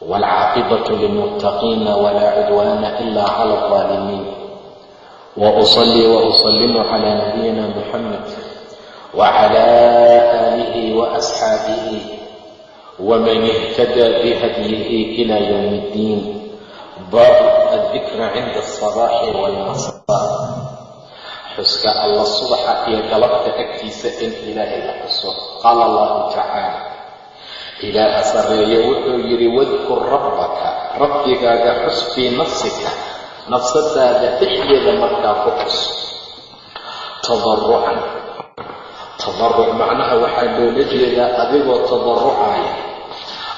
والعاقبة للمتقين ولا عدوان إلا على الظالمين وأصلي وأسلم على نبينا محمد وعلى آله وأصحابه ومن اهتدى بهديه إلى يوم الدين باب الذكر عند الصباح والمساء xuska alla subaxa iyo galabta agtiisa in ilaahay la xuso qaala allahu tacaala ilaaha sarreeye wuxuu yidhi wadkur rabbaka rabbigaaga xus fii nafsika nafsadaada dhexdeeda markaa ku xus. Tadarucan tadaruc macnaha waxaa loola jeedaa adigoo tadarucaya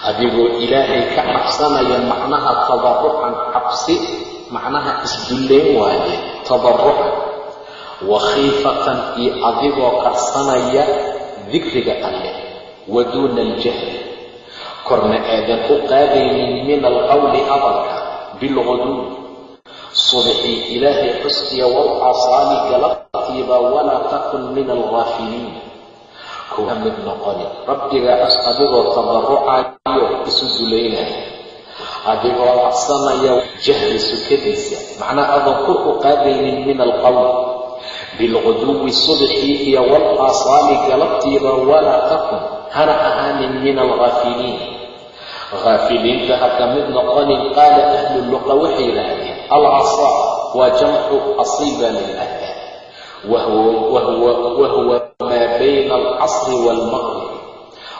adigoo ilaahay ka cabsanaya macnaha tadarucan cabsi macnaha isdullayn waaye. Tadarucan wakhiifatan iyo adigoo qarsanaya dikriga alleh wa duuna aljahli korna aadan u qaadaynin min alqowli hadalka bilguduw subxii ilaahay xuskiya walcasaali galabtiiba walaa takun min alghaafiliin kuwa mid noqoni rabbiga xus adigoo tadarucayo isu dulaynaya adigoo cabsanaya jahli sukadiisa macnaa adan kor u qaadaynin min alqowl bilquduwi subxii iyo walaasaali galabtiiba walaa takun hana ahaanin min alghaafiliin haafiliinta ha ka mid noqonin qaala ahlu luqa waxay yidhaahdeen alcasaa waa jamcu la yidhaahdaa wahuwa maa bayna alcasri waalmaqrib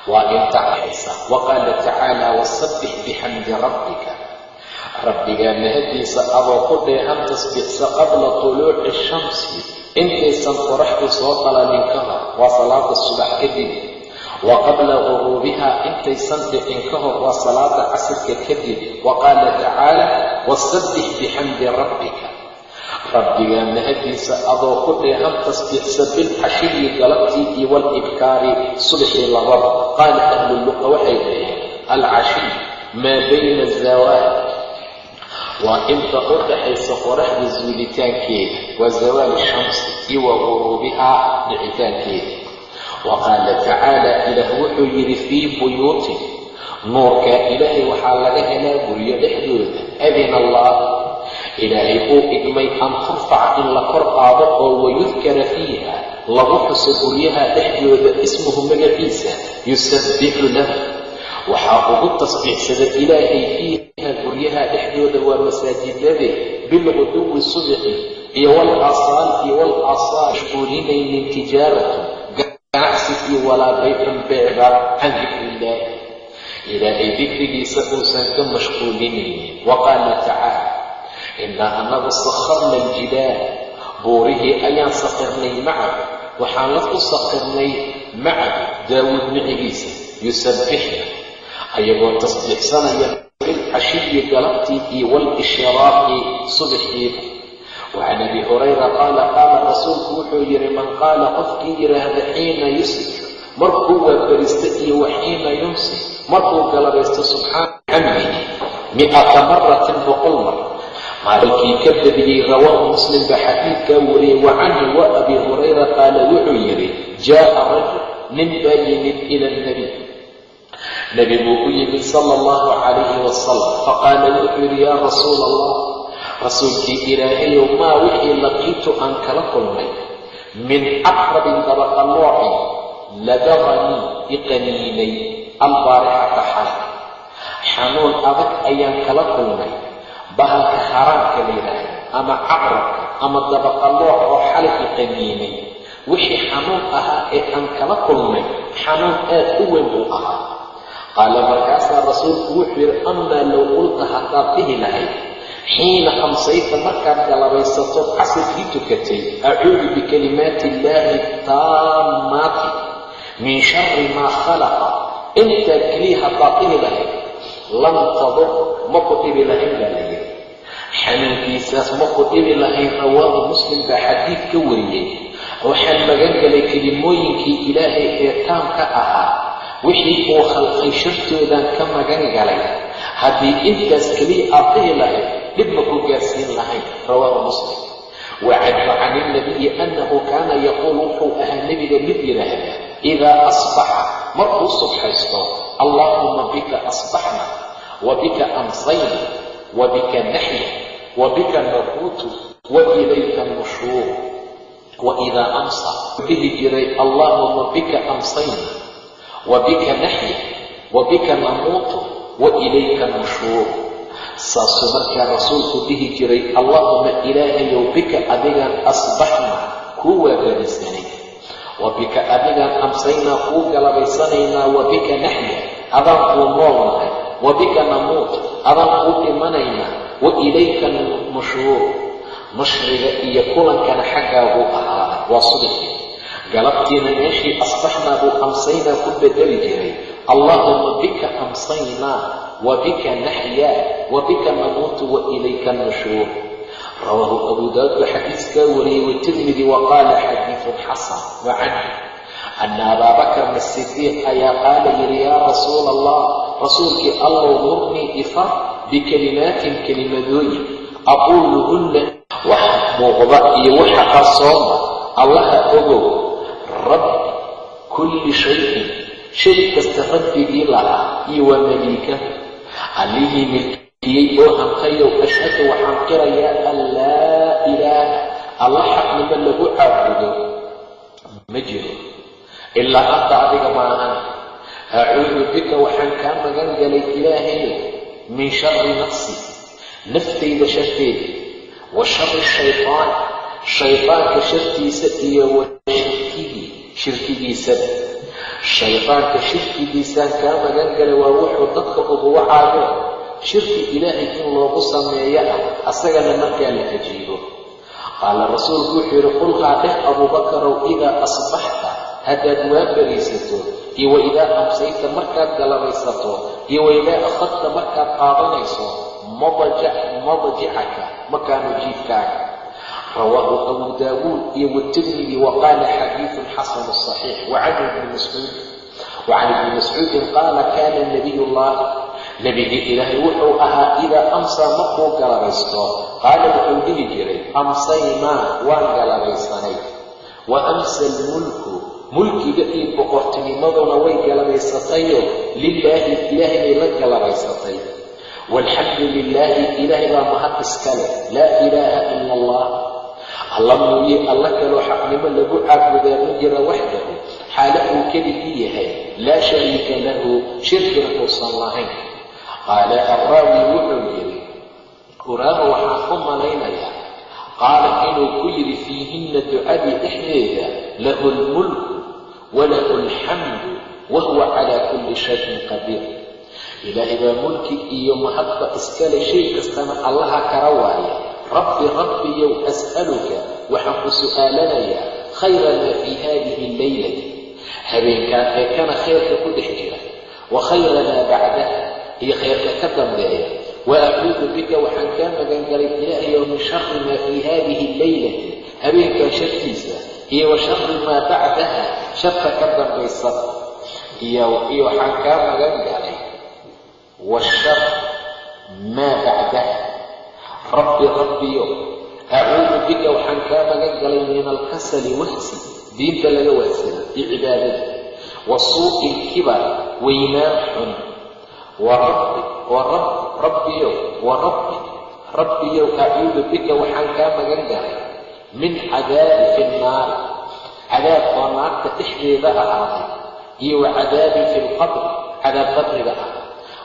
waa inta ahaysa waqaala tacaala wasabbix bixamdi rabbika. Rabbigaa mahadiisa adoo ku dheehan tasbiixsa qabla tuluuci shamsi intaysan qoraxdu soo qalanin ka hor waa salaada subax kadib wa qabla guruubiha intaysan dhicin ka hor waa salaada casirka kadib wa qaala tacaala wasabbix bixamdi rabbika. Rabbigaa mahadiisa adoo ku dheehan tasbiixsa bilcashiyi galabtii iyo walibkaari subaxii labada qaala ahluluqa waxay dhaheen alcashiy maa bayna azawaal waa inta u dhaxaysa qoraxda zuulitaankeeda waa zawaal shamsi iyo wa guruubihaa dhicitaankeeda wa qaala tacaala ilaah wuxuu yidhi fii buyuutin nuurkaa ilaahay waxaa laga helaa guryo dhexdooda adina allah ilaahay uu idmay an turfac in la kor qaado oo wayudkara fiiha lagu xuso guryaha dhexdooda ismuhu magaciisa yusabbixu lahu waxaa ugu tasbiixsada ilaahay fiiha guryaha dhexdooda waa masaajidade bilquduwi subxi iyo walasaal iyo mashquulinaynin tijaaratun ganacsi iyo walaa baycun beecba can dikri illaahi ilaahay dikrigiisa uusan ka mashquulinaynin wa qaala tacaala innaa anagu sakharna aljibaal buurihii ayaan sakirnay macahu waxaan la u sakirnay macahu daawuud micigiisa yusabbixna ayagoo tasbiixsanaya bilcashiyi galabtii iyo waalishraaqi subxiiba wacan abi hurayra qaala qaala rasuulku wuxuu yidhi man qaala qofkii yidhaahda xiina yusbix markuu waabaristo iyo wa xiina yumsi markuu galabaysto subxaana xamdihi mi'ata maratin boqol mar maalinkii ka badiyey rawaahu muslim baa xadiidkaa wariyey wa canhu wa abi hurayra qaala wuxuu yidhi jaa'a rajul nin baa yimid ila alnabiy nebiguu u yimid sala allahu calayhi wasalam faqaala wuxuu yidhi yaa rasuula allah rasuulkii ilaahayow maa wixii laqiitu aan kala kulmay min caqrabin dabaqaloocin ladaqanii iqaniinay albaarixata xalay xanuun adag ayaan kala kulmay bahalka haraamka la yidhaahdo ama caqrabka ama dabaqalooc oo xalay iqaniinay. Wixii xanuun ahaa ee aan kala kulmay xanuun aad u weyn buu ahaa. Qaala markaasaa rasuulku wuxuu yidhi amaa low qulta haddaad dhihi lahayd xiina amsayta markaad galabaysato casirkii tukatay acuudu bikalimaati illaahi taammaati min shari maa khalaqa intaa keliya haddaad dhihi lahayd lam tadur ma ku dhibi lahayn baa la yidhi xanuunkiisaas ma ku dhibi lahayn rawaahu muslim baa xadiid ka wariyey waxaan magan galay kelimooyinkii ilaahay ee taamka ahaa wixii uu khalqay shartoodan ka magan galay haddii intaas keliya aad dhihi lahayd dhib ma ku gaarsiin lahayn? Rawaahu muslim. Wacadfa can ilnabiyi annahu kaana yaquul wuxuu ahaa nebiga mid yidhaahda idaa asbaxa markuu subxaysto allaahuma bika asbaxna wa bika amsayna wa bika naxya wa bika naquutu wa ilayka nushuur wa idaa amsa. Dhihi jiray allaahuma bika amsayna wa bika naxya wa bika namuutu wa ilayka nushuur saasuu markaa rasuulku dhihi jiray allaahuma ilaahayow bika adigaan asbaxna kuu waagarisanay wa bika adigaan amsaynaa kuu galabaysanaynaa wa bika naxya adaan kuu noolnahay. Wa bika namuut adaan kuu dhimanaynaa wa ilayka nushuur nushriga iyo kulankana xaggaabuu ahaaday. Waa subixii galabtiina meeshii asbaxnaa buu amsaynaa ku bedeli jiray allaahuma bika amsaynaa wa bika naxyaa wa bika namuutu wa ilayka nushuur rawaahu abu daawud baa xadiiskaa wariyey watirmidi wa qaala xadiidun xasan wa canhu ana abaa bakrna asidiiq ayaa qaala yidhi yaa rasuula allah rasuulkii allow murnii ifar bikelimaatin kelimadooyin aquuluhunna wax muuqda iyo waxa qarsooma allaha ogow rabbi kulli shayin shay kasta rabbigii lahaa iyo waa maliika allihii milkiyey oo hantayow ashhadu waxaan qirayaa an laa ilaaha alla xaqnimo lagu caabudo. Ma jiro. Ilaa anta adiga maahan acuudu bika waxaan kaa magan galay ilaahayo min shari nafsi naftayda sharteeda wa shari shaytaan shaydaanka shartiisa iyo wa shirkigii shirkigiisaba shaydaanka shirkigiisaan kaa magan galay waa wuxuu dadka ugu wacaayo. Shirki ilaahay in loogu sameeyo ah asagana markaa la ajiibo. Qaala rasuulku wuxuu yidhi qulhaa dheh abuubakarow idaa asbaxta haddaad waa bariisato iyo wa idaa amsayta markaad galabaysato iyo wa idaa akhadta markaad qaadanayso madjicaka makaanu jiifkaaga rawaahu abu daawuud iyo watirmidi wa qaala xadiidun xasanu saxiix wacan ibni mascuud wacan ibni mascuudin qaala kaana nabiy llahi nebigii ilaahay wuxuu ahaa idaa amsaa markuu galabaysto qaala wuxuu dhihi jiray amsaynaa waan galabaysanay wa amsa almulku mulkiga iyo boqortinimaduna way galabaysatayo lilaahi ilaahay bay la galabaysatay walxamdu lilaahi ilaahay baa mahad iska leh laa ilaaha ila allah alla mooye alla kaloo xaqnimo lagu caabudaa ma jira waxdahu xaalo uu keligii yahay laa shariika lahu shirkina uusan lahayn. Qaala arraawi wuxuu yidhi uraama waxaan u malaynayaa qaala inuu ku yidhi fiihinna ducadii dhexdeeda lahu lmulku walahu alxamdu wahuwa calaa kulli shayin qadiir. Ilaahay baa mulki iyo mahadba iskale shay kastana allaha kala waaya rabbi rabbiyow as'aluka waxaan ku su'aalanayaa khayra maa fii haadihi alleylati habeenkaan ee kana khayrka ku dhex jira wa khayra maa bacdaha iyo khayrka ka dambeeya wa acuudu bika waxaan kaa magangalay ilaahayow min shari maa fii haadihi alleylati habeenkan shartiisa iyo wa shari maa bacdaha sharka ka dambaysa iyo waxaan kaa magan galay washar maa bacdaha rabbi rabbiyo acuudu bika waxaan kaa magan galay min alkasali wahsi diinta laga wahsado iyo cibaadada. Wa suuqi ilkibar weynaan xun wa rabbi wa rab rabbiyo wa rabbi rabbiyow acuudu bika waxaan kaa magan galay min cadaabi fi nnaari cadaab oo naarta dhexdeeda ahaaday iyo wa cadaabin fi lqabri cadaab qabriga ah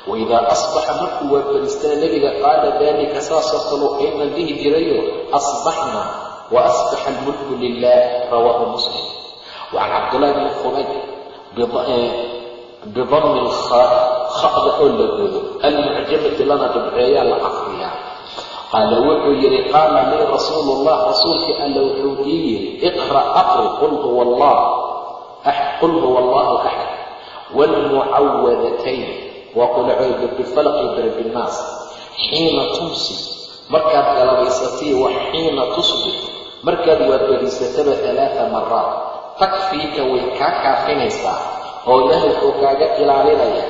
waidaa asbaxa markuu waafariistana nebiga qaala daalika saasoo kaluu aynan dhihi jirayo asbaxna wa asbaxa almulku lilah rawaahu muslim wacan cabdullahi bni khubay bidammi kha'da oo la godo almucjamati lana dhibceeyaa la aqriyaa qaala wuxuu yidhi qaala lii rasuulu llah rasuulkii alla wuxuu ii yidhi iqra' aqri qul huwa allahu axad waalmucawadatayn waa qul acuudu bifalqi birabinnaas xiina tumsi markaad galabaysatay wa xiina tusbix markaad waadbariisataba alaaa maraat takfiika way kaa kaafinaysaa oo ilaahay wuxuu kaaga ilaalinaya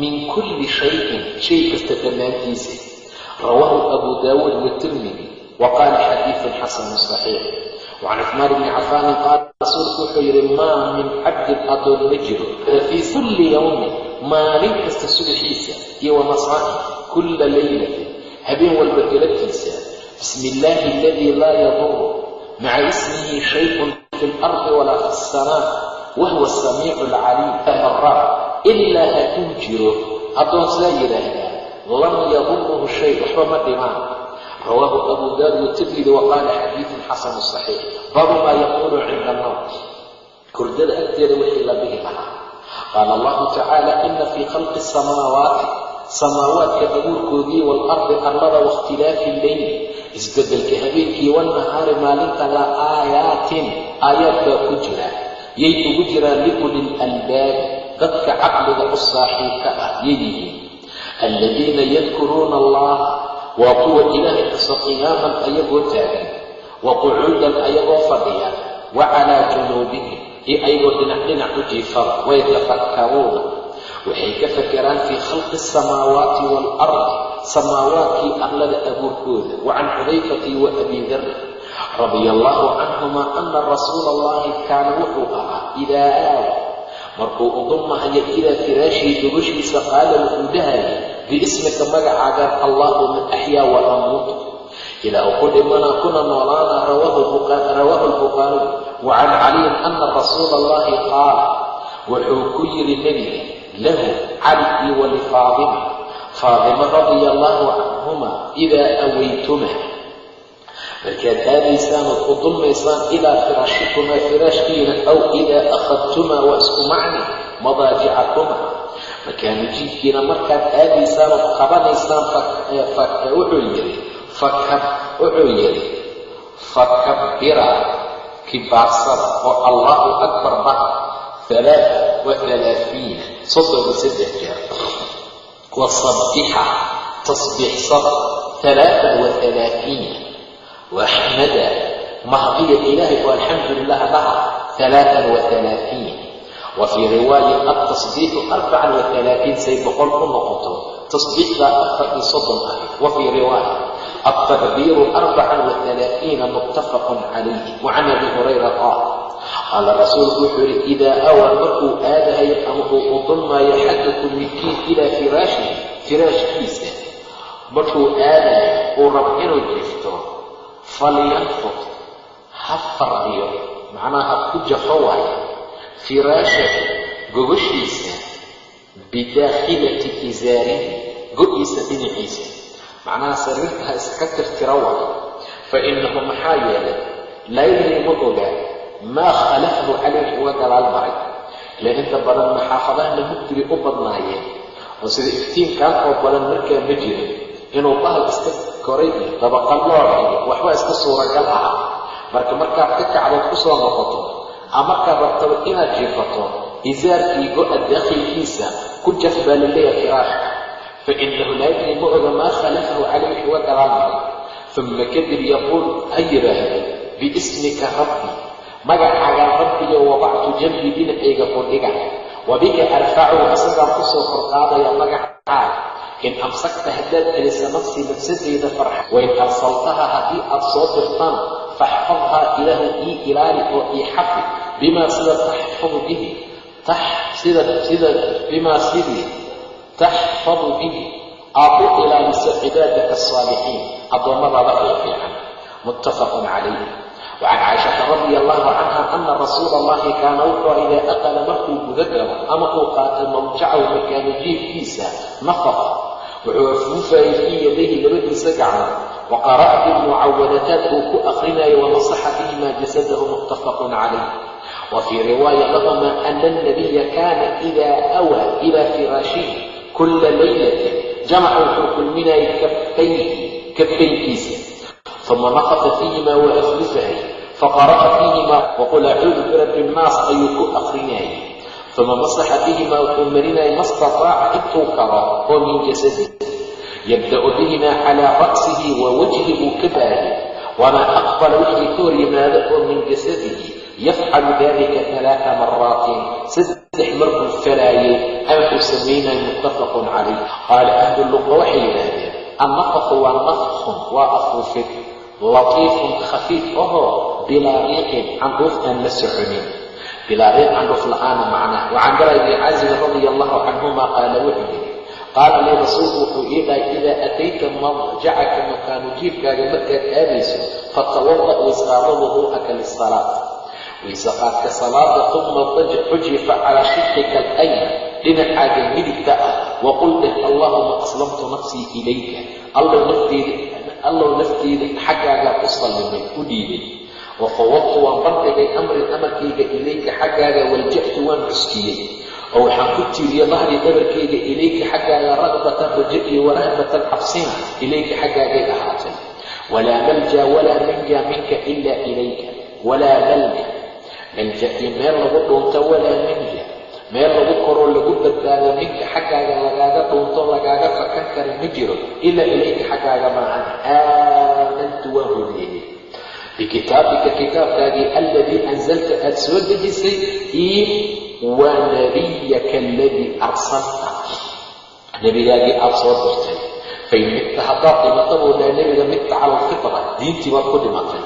min kulli shayin shay kasta dhammaantiisa rawaahu abu daawuud watirmidi wa qaala xadiidun xasanu saxiix wacan cusmaan bni cafaanin qaala rasuulku wuxuu yidhi maa min cabdin adoon ma jiro fii kulli yowmin maalin kasta subaxiisa iyo wa masaa'i kulla laylatin habeen walba galabtiisa bismi illaahi aladii laa yaduru maca ismihi shayun fi lardi walaa fi asamaa wahuwa asamiicu alcaliim maraa ilaa hadduu jiro addoon sidaa yidhaahdaa lam yaduruhu shay waxba ma dhimaan rawaahu abu daawud watirmidi wa qaala xadiidun xasanu saxiix baabu maa yaquulu cinda almowt hurdada agteeda wixii la dhihi lahaa qaala allahu tacaala ina fii khalqi asamaawaati samaawaadka abuurkoodii waalardi arlada waاkhtilaafi illeyli isbeddelka habeenkii wannahaari maalinta la aayaatin aayaad baa ku jira yay ugu jiraan liuli lalbaab dadka caqliga u saaxiibka ah yayihiin alladiina yadkuruuna allaha waa kuwa ilaahay xuso qiyaaman ayagoo taagan. Wa qucuudan ayagoo fadhiya. Wa calaa junuubihim iyo ayagoo dhinac dhinac u jiifada. Wayatafakkaruuna waxay ka fakeraan fii khalqi asamaawaati waalardi samaawaadkii arlada abuurkooda. Wa can xudayfati wa abi dar radia allaahu canhuma ana rasuula allahi kaana wuxuu ahaa idaa aawa. Markuu udumahayo ilaa firaashii gogoshiisa qaala wuxuu dhahayay biismika magacaagan allaahuma axyaa wa amuut ilaa ku dhimanaa kuna noolaana rawaahu lbukhaariy wa caliyin ana rasuula allahi qaala wuxuu ku yidhi nebiga lahu cali iyo walifaadima faadima. Radia allaahu canhuma idaa awaytuma. Markaad aadaysaan ood dulmaysaan ilaa firaashikumaa firaashkiina aw idaa akhadtumaa waa isku macni madaajicakuma makaanu jiifkiina markaad aadaysaan ood qabanaysaan wuxuu yidhi wuxuu yidhi fakabbira kibaarsada oo allahu akbar ba alaaa wa alaafiina soddon saddex jeer. Wasabbixa tasbiixsada alaaan wa alaafiina. Waxmada mahdiya ilaahay oo alxamdu lilah dhaha alaaan wa alaafiin wa fii riwaaya altasbiixu arbacan wa alaafiin say boqol ku noqoto. Tasbiixdaa afar iyo soddon ahayd. Wa fii riwaaya altakbiiru arbacan wa alaafiina muttafaqun calayhi wa can abi hurayra qaal qaala rasuulku wuxuu yidhi idaa awaa markuu aadahayo ama uu udulmaayo xadakum midkiin ilaa firaashihi firaashkiisa. Markuu aadayo uu rabo inuu jifto falyanfud ha fardiyo macnaha ha ku jafo waayo firaashahu gogoshiisa bidaakhilati isaarihi go-iisa dhinaciisa. Macnaha sariirta ha iska tirtira waayo fa innahu maxaa yeelay laa yadri ma oga maa khalafahu calayhi uga gadaal maray ilaan inta badan maxaafadahana mugdiri u badnaayeen oo sida iftiinkan oo badan markaa ma jirin inuu bahal iska koray iyo dabaqalooc iyo waxba iska suuragal aha marka markaad ka kacdood ku noqoto markaad rabtaba inaad jiifato isaarkii go-a daakhilkiisa ku jaf baa la leeyahay firaashka fa innahu laa yadri ma oga maa khalafahu calayhi uga gadaal maray uma kadib yaquul ha yidhaahdo biismika rabbi magacaagaan rabbiyo wadactu jambi dhinacayga kordhiga wa bika arfacu isagaan ku soo korqaadaya magacaaga in amsakta haddaad celisa nafsii nafsadeyda farxa wain arsaltaha haddii aad soo dirtaan faxfadhaa ilaahu ii ilaali oo ii xafi bimaa sida taxfadu bihi sida bimaa sidii taxfadu bihi aad u ilaaliso cibaadaka asaalixiin addoommadaada oo fiican muttafaqun calayh wacan caaishata radia allahu canha ana rasuula allahi kaana wuxuu idaa aqala markuu guda galo ama uu qaatay mawjacahu makaano jiifkiisa nafaqa wuxuu afuufayay fii yadayhi labadiisa gacmood bilmucawadataat uu ku aqrinayo wamasaxa bihimaa jasadahu muttafaqun calayh wa fii riwaaya lahuma ana alnabiya kaana idaa awaa ilaa firaashihi kulla laylatin jamaca wuxuu kulminayay kafaynkiisa uma naqata fiihimaa waa aflufahay faqara'a fiihimaa waqul acuudu birabbi nnaas ayuu ku aqrinayay uma masaxa bihimaa wuxuu marinaya ma stataaca intuu karo oo min jasadi yabda'u bihimaa calaa ra'sihi wa wajhi buu ka baayay wamaa aqbala wixii ka hor yimaado oo min jasadihi yafcalu dalika talaata maraatin saddex markuu falaayay aankuu samaynaya muttafaqun calayh qaala ahlu luqa waxay yidhaahdeen annaqafu waa nafkun waa afuufid latiifun khafiif ahoo bilaa riiqin candhuuf aan la soconin bilaa riiq candhuuf la'aana macnaha wacan bara ibni caazibin radia allahu canhuma qaala wuxuu yidhi qaala lii rasuulku wuxuu ii dhahay idaa atayta makaanu jiifkaaga markaad aadayso fatawada waysqaado wuduu'aka lisalaat waysaqaadka salaada uma xujifa calaa shifqika alayman dhinacaaga midigta ah waqul dheh allahuma aslamtu nafsii ilayka allow nafteeda xaggaagaa ku sallimay u dhiibay wafawwadtu waan bandhigay amrin amarkayga ilayka xaggaaga walja'tu waan cuskiyey oo waxaan ku tiiriya dahri dhabarkayga ilayka xaggaaga ragbatan raja iyo warahbatan cabsina ilayka xaggaagay ahaatay. Walaa malja walaa manja minka ilaa ilayka. Walaa malja. Malja iyo meel lagu dhuunto walaa manja meel lagu koroo lagu badbaado minka xaggaaga lagaaga dhuunto lagaaga fakan kara ma jiro. Ilaa ilayka xaggaaga maahan. Aamantu waan rumeeyey bikitaabika kitaabkaagii alladii anzalta aad soo dejisay io wa nabiyaka aladii arsalta. Nebigaagii aad soo dirtay. Fain midta haddaad dhimato buu dhaha nebiga midta cala alfitra diintii baad ku dhimatay.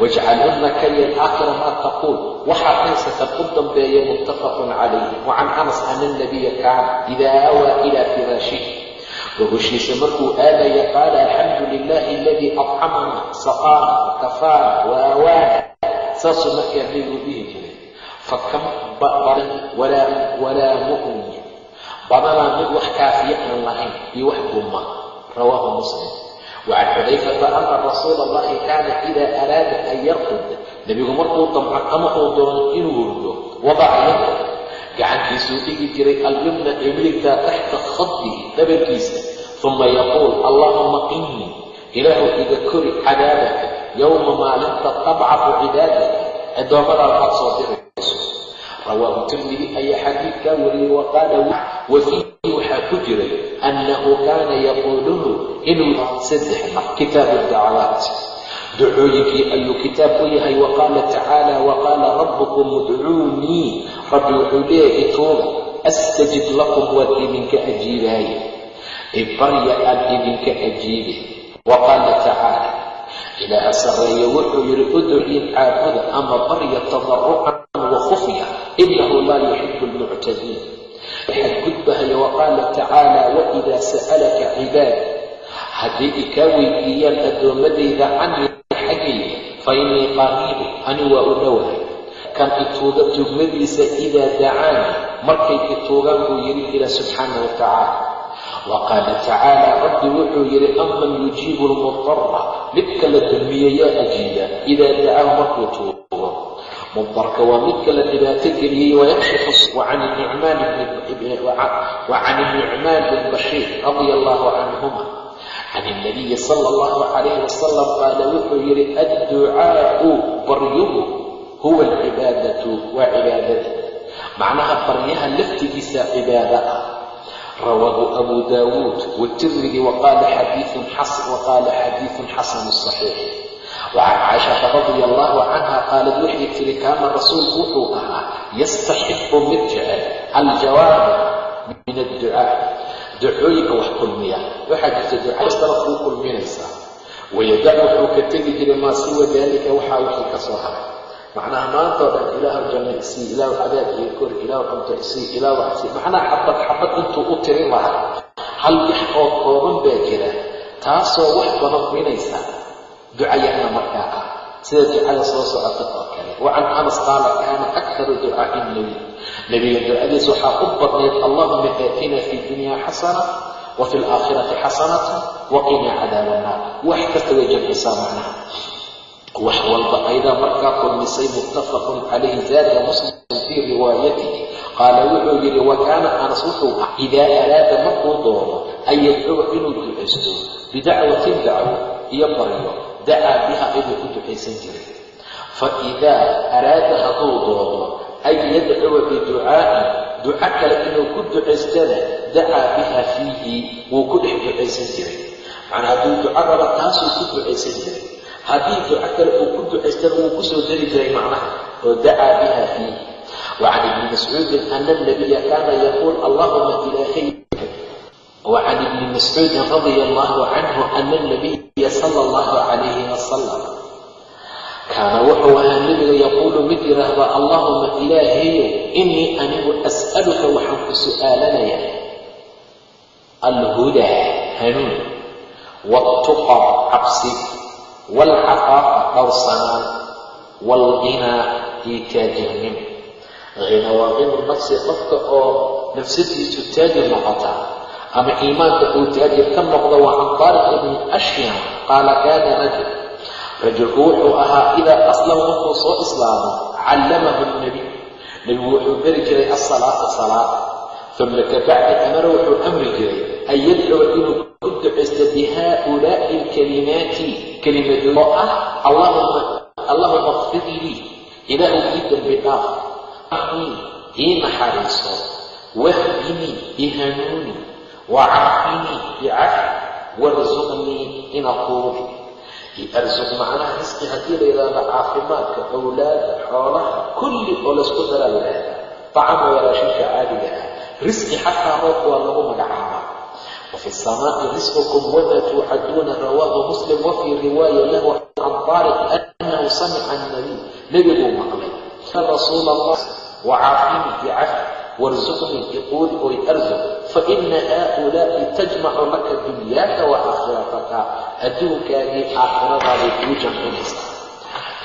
Wajcalhunna ka yeel aakhira maa taquul. Waxaad haysatan u dambeeya muttafaqun calayhi. Wacan anas ana alnabiya kaana idaa aawaa ilaa firaashihi gogoshiisa markuu aadaya qaala alxamdu lilahi aladii adcamana saqaana wakafaana wa aawaana saasuu markaa nebigu fakam badan walaa mu'min badanaa mid wax kaafiya aan lahayn iyo wax guma rawaahu muslim wacan xudayfata ana rasuula allahi kaana idaa araada an yarqud nebigu markuu damco ama uu doono inuu hurdo wadaca yada gacantiisuu dhigi jiray alyumna ee midigtaa taxta khadihi dhabarkiisa uma yaquul allahuma qinii ilaahu iga kori cadaabaka yowma maalinta tabcafu cibaadaka addoommadaada aad soo dirayso rawaahu tirmidi ayaa xadiidkaa wariyey wa qaala wa fiihi waxaa ku jiray annahu kaana yaquuluhu inuu saddex mar kitaabu dacwaat ducooyinkii ayuu kitaab u yahay wa tacaala wa rabbukum udcuunii rabbi wuxuu leeyahay ituuba astajib lakum waan idinka ajiibaaye ibarya aan idinka ajiibe wa tacaala ilaaha sarreeye wuxuu yidhi udcuin caabuda ama barya tadarucan inahu laa yuxibu almuctadiin xadgudbahaya wa qaala tacaala waidaa sa'alaka cibaad haddii i kaa weydiiyaan addoommadayda canii xaggayga fa innii qariibu ani waa u dhowahay kan ituuga tugmadiisa idaa dacaani markay ituugaan buu yidhi ila subxaana wa tacaala wa qaala tacaala rabbi wuxuu yidhi aman yujiibu lmudara midka la dulmiye yaa ajiiba idaa mudarka waa midka la dhibaato geliyey wayakshifu wa can nucmaan bin bashiir radia allahu canhuma can ilnabiyi sala allahu calayhi wasalam qaala wuxuu yidhi adducaau baryuhu huwa alcibaadatu waa cibaadada macnaha baryaha laftigiisa cibaada ah rawaahu abu daawuud watirmidi waqaala xadiiun xasanu saxiix wacan caaishata radia allahu canha qaalad waxay tiri kaana rasuulku wuxuu ahaa yastaxibu mid jecel aljawaaba min adducaa ducooyinka wax kulmiya waxaa jirta ducastaba kuu kulminaysaa wayadac wuxuu ka tegi jiray maa siwa daalika waxaa wixii ka soo haray. Macnaha maantao dhan ilaahu janno isii ilaahu cadaab iyo kor ilaahu cunto isii ilaahu waxsii macnaha xabad xabad intuu u tirin lahaa hal wax oo kooban baa jira taasoo wax badan minaysa ducayana markaa ah sida ducada soo socota oo kale. Wa anas qaala kaana aktaru ducaai nabi nebiga ducadiis waxaa u badnayd allahuma aatina fi dunya xasana wa fi alaakhirati xasanatan wa qinaa cadaaba annaar wax kasta jamcisaa macnaha. Wax walba aydaa markaa kulmisay muttafaqun calayhi zaada muslim fii riwaayatihi. Qaala wuxuu yidhi wa kaana anas wuxuu ah idaa araada markuu doono an yadcuwa inuu ducaysto bidacwatin dacwo iyo baryo dacaa biha inuu ku ducaysan jiray. Fa idaa araada hadduu doono an yadcuwa biducaa'in duco kale inuu ku ducaystana dacaa biha fiihi wuu ku dhex ducaysan jiray. Macnaa hadduu duco raba taasuu ku ducaysan jiray. Haddii duco kale uu ku ducaystana wuu ku soo dari jiray macnaha oo dacaa biha fiihi. Wacan ibni mascuudin ana alnabiya kaana yaquul allahuma ilaahay وعن ابن مسعود رضي الله عنه أن النبي صلى الله عليه وسلم kaana wuxuu ahaa nebiga yaquulu mid yidhaahda allaahuma ilaahayow innii anigu as'aluka waxaan ku su'aalanayaa alhudaa hanuun waaltuqa cabsi waalcafaafa dhowrsanaan waalghinaa iyo taajirnimo hina waa hinu nafsi qofka oo nafsadiisu taajir noqota ama iimaanka uu taajir ka noqdo waa can ibni ashyam qaala kaana rajul rajulku wuxuu ahaa idaa aslama markuu soo islaamo callamahu nabiy nebigu wuxuu beri jiray asalaata salaada uma kabacdi amara wuxuu amri jiray an yadcuwa inuu ku ducaysto bihaa'ulaa'i alkalimaati kelimadii oo ah allahuma kfir lii ilaahu ii dembi dhaaf ii naxariiso wahdinii ihanuuni wacafini icafi warsuqnii inaquudi arsuq macnaha risqi haddii la yidhaahdo caafimaadka awlaada xoolaha kulli oo laysku dara la yidhaahda tacam waa raashinka caadiga ah risqi xataa roobka waa lagu magacaabaa wafi samaa'i risqukum wamaa tuucaduuna rawaahu muslim wafii riwaaya lahu can taariq annahu samica annabiy nebiguu maqlay rasuul allah wacaafini bicafi oy arsuq faina haaulaa'i tajmacu laka dunyaaka wa aakhirataka adduunkaagii aakhiradaabay kuu jamcinaysaa.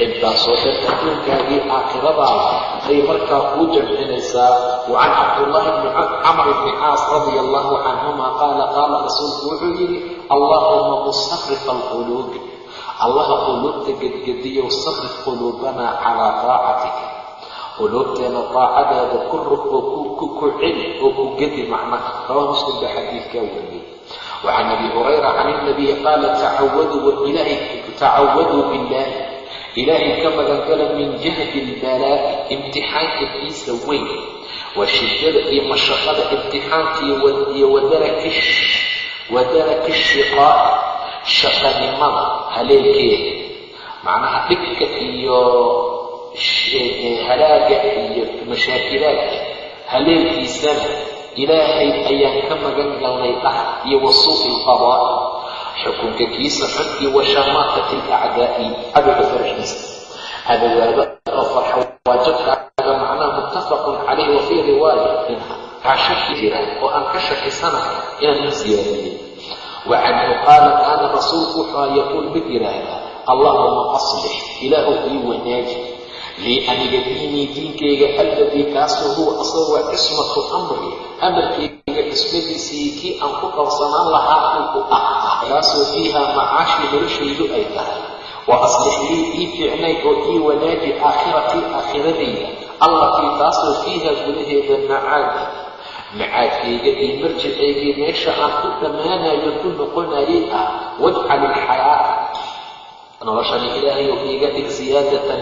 Intaasoo dhan adduunkaagii aakhiradaada ay markaa kuu jamcinaysaa. Wa can cabdullaahi bni camr bni caas radia allahu canhuma qaala qaala rasuulku wuxuu yidhi allaahuma musarifa alquluubi allaha quluubta gedgediyow sarif quluubanaa calaa taacatika quluubteena daacadaada ku rug oo ku celi oo ku gedi macnaha rawaa muslim baa xadiidkaa wariyey. Wacan abi hurayra can ilnabiyi qaala tacawaduu billaahi. Ilaahay ka magangala min jahdi ilbalaa'i imtixaanka kiisa weyn. Waa shiddada iyo mashaqada imtixaanka iyo wadaraki shiqaa'i shaqanimada haleelkeeda. Macnaha dhibka iyo halaaga iyo mashaakilaadka haleelkiisana ilaahay ayaan ka magan galnay dhah iyo wasuuqi alqadaa'i xukunka kiisa xun iyo washamaatat alacdaa'i cadowga farxiisa cadowgaada oo farxa waa jabkaaga macnaha muttafaqun calayh wa fii riwaaya minha waxaa shaki jira oo aan ka shakisanahay inaan u siyaadiyey wa canhu qaala kaana rasuulku wuxuu yaquul mid yidhaahdaa allahuma aslix ilaahu ii wanaaji lii aniga diinii diinkayga alladii kaasoo huwa asagoo cismatu amri amarkayga cismadiisii kii aan ku qabsanaan lahaa uu ah kaasoo fiihaa macaashii noloshaydu ay tahay. Wa aslix lii ii fiicnay oo ii wanaaji aakhiratii aakhiradayda. Allatii taasoo fiihaa gudaheeda macaadi macaadkayga iyo marjicaygii meesha aan ku dhammaanayo ku noqonayay ah wajcal ilxayaata noloshani ilaahay oo iiga dhig siyaadatan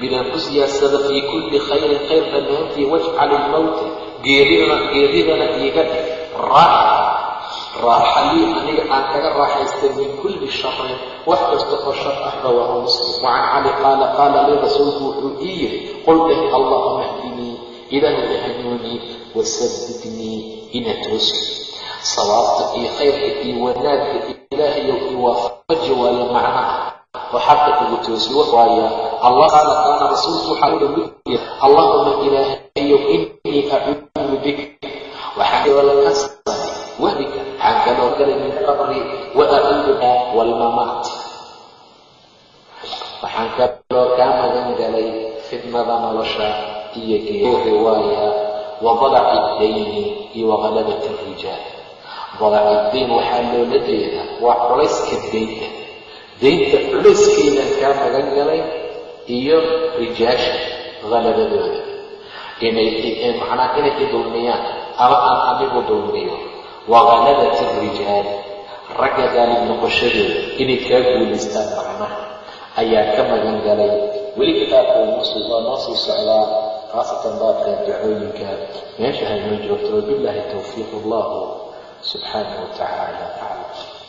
li midaan ku siyaadsada fii kulli khayrin khayr dhammaantii wajcal ilmowta geeridana iiga dhig raaxa lii aniga aan kaga raaxaystay min kulli sharin wax kasta oo shar ah rawaahu muslim wacan cali qaala qaala lii rasuulku wuxuu ii yidhi qul dheh allahuma hdinii ilaahu ihanuunii wasabidnii ina toosi sawaabta iyo khayrka iyo wanaagka ilaahayow ii waafaji waayo oo xaqa ugu toosi waaya allah qaala rasuulku waxaa ula mid allahuma ilaahayow innii acuudu bik waxaan kaloo ka saaray wahbika waxaan kaloo galay min qabri wa acuuduka waalmamaat waxaan kaloo kaa magan galay fitnada nolosha iyo geeyo riwaaya wa dalaci dayni iyo waqalabat alrijaal dalaci dayn waxaa loola jeedaa waa culayska daynta daynta culayskeedaan kaa magan galay iyo rijaasha halabadooda inay macnaa inay i dulmiyaan. Ama aan anigu dulmiyo. Wa halabat alrijaali ragga gaalib noqoshadooda inay kaa guulaystaan macnaha ayaa ka magan galay. Weli kitaabka waa noo sii socdaa khaasatan baabka dacooyinka meesha haynoo joogto wabilaahi towfiiq allahu subxaanahu wa tacaala. aclam